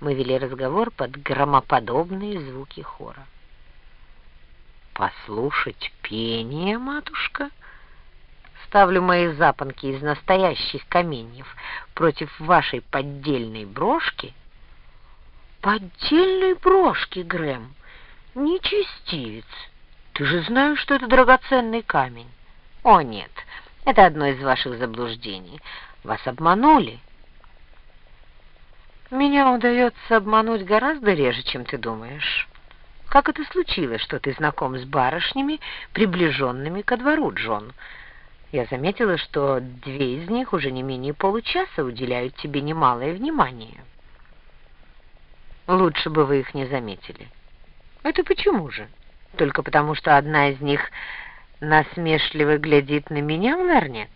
Мы вели разговор под громоподобные звуки хора. «Послушать пение, матушка?» Ставлю мои запонки из настоящих каменьев против вашей поддельной брошки. Поддельной брошки, Грэм? Нечестивец. Ты же знаешь, что это драгоценный камень. О, нет, это одно из ваших заблуждений. Вас обманули. Меня удается обмануть гораздо реже, чем ты думаешь. Как это случилось, что ты знаком с барышнями, приближенными ко двору, Джон? Я заметила, что две из них уже не менее получаса уделяют тебе немалое внимание. Лучше бы вы их не заметили. Это почему же? Только потому, что одна из них насмешливо глядит на меня в ларнет?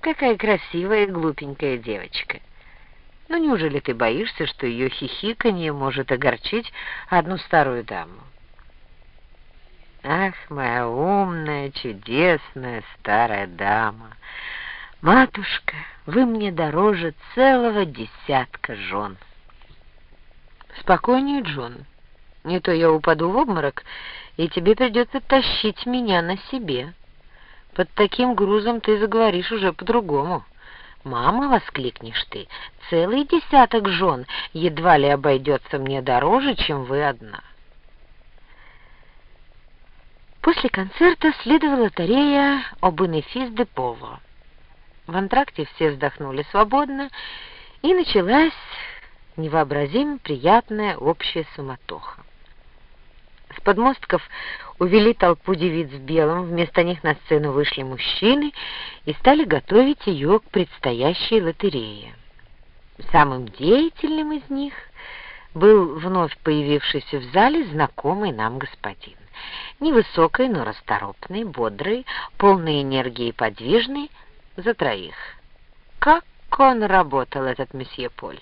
Какая красивая глупенькая девочка! Ну, неужели ты боишься, что ее хихиканье может огорчить одну старую даму? Ах, моя умная, чудесная старая дама! Матушка, вы мне дороже целого десятка жен. Спокойнее, Джон. Не то я упаду в обморок, и тебе придется тащить меня на себе. Под таким грузом ты заговоришь уже по-другому. «Мама!» — воскликнешь ты. «Целый десяток жен едва ли обойдется мне дороже, чем вы одна». После концерта следовала лотерея об «Инефис де Пово». В антракте все вздохнули свободно, и началась невообразимо приятная общая суматоха. Подмостков увели толпу девиц в белом, вместо них на сцену вышли мужчины и стали готовить ее к предстоящей лотерее. Самым деятельным из них был вновь появившийся в зале знакомый нам господин. Невысокий, но расторопный, бодрый, полный энергии и подвижный, за троих. Как он работал, этот месье Поль!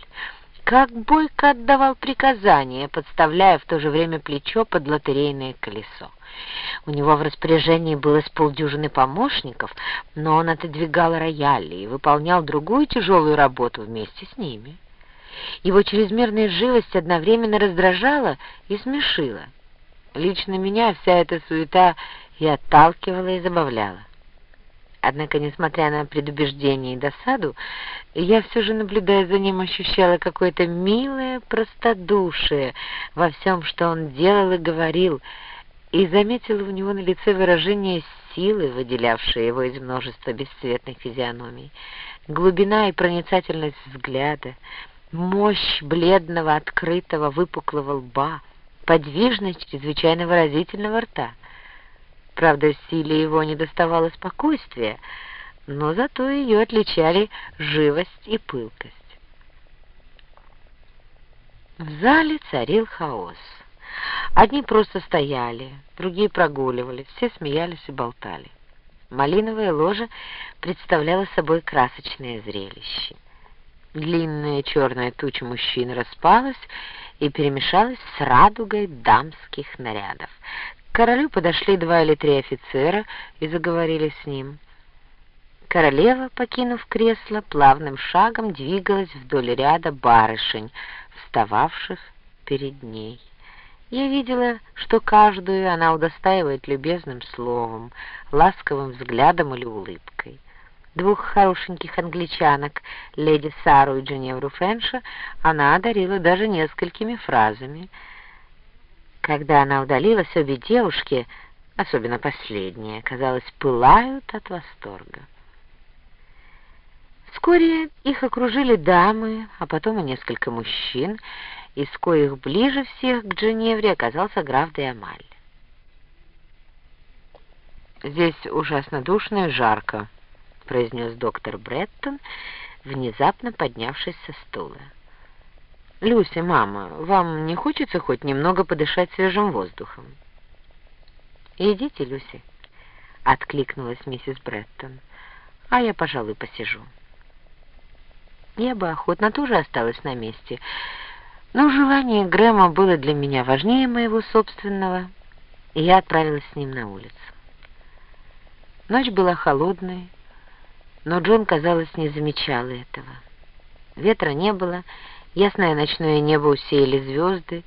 Как бойко отдавал приказания, подставляя в то же время плечо под лотерейное колесо. У него в распоряжении было с полдюжины помощников, но он отодвигал рояли и выполнял другую тяжелую работу вместе с ними. Его чрезмерная живость одновременно раздражала и смешила. Лично меня вся эта суета и отталкивала, и забавляла. Однако, несмотря на предубеждение и досаду, я все же, наблюдая за ним, ощущала какое-то милое простодушие во всем, что он делал и говорил, и заметила у него на лице выражение силы, выделявшее его из множества бесцветных физиономий, глубина и проницательность взгляда, мощь бледного, открытого, выпуклого лба, подвижность чрезвычайно выразительного рта — Правда, силе его не доставало спокойствия, но зато ее отличали живость и пылкость. В зале царил хаос. Одни просто стояли, другие прогуливались, все смеялись и болтали. Малиновая ложа представляла собой красочное зрелище. Длинная черная туча мужчин распалась и перемешалась с радугой дамских нарядов. Королю подошли два или три офицера и заговорили с ним. Королева, покинув кресло, плавным шагом двигалась вдоль ряда барышень, встававших перед ней. Я видела, что каждую она удостаивает любезным словом, ласковым взглядом или улыбкой. Двух хорошеньких англичанок, леди Сару и Дженевру Фэнша, она одарила даже несколькими фразами — когда она удалилась, обе девушки, особенно последняя, казалось, пылают от восторга. Вскоре их окружили дамы, а потом и несколько мужчин, из коих ближе всех к Дженевре оказался граф де Амаль. «Здесь ужасно душно и жарко», — произнес доктор Бреттон, внезапно поднявшись со стула. «Люси, мама, вам не хочется хоть немного подышать свежим воздухом?» «Идите, Люси», — откликнулась миссис Бреттон, «а я, пожалуй, посижу». Я бы охотно тоже осталась на месте, но желание Грэма было для меня важнее моего собственного, и я отправилась с ним на улицу. Ночь была холодной, но Джон, казалось, не замечал этого. Ветра не было, Ясное ночное небо усеяли звезды,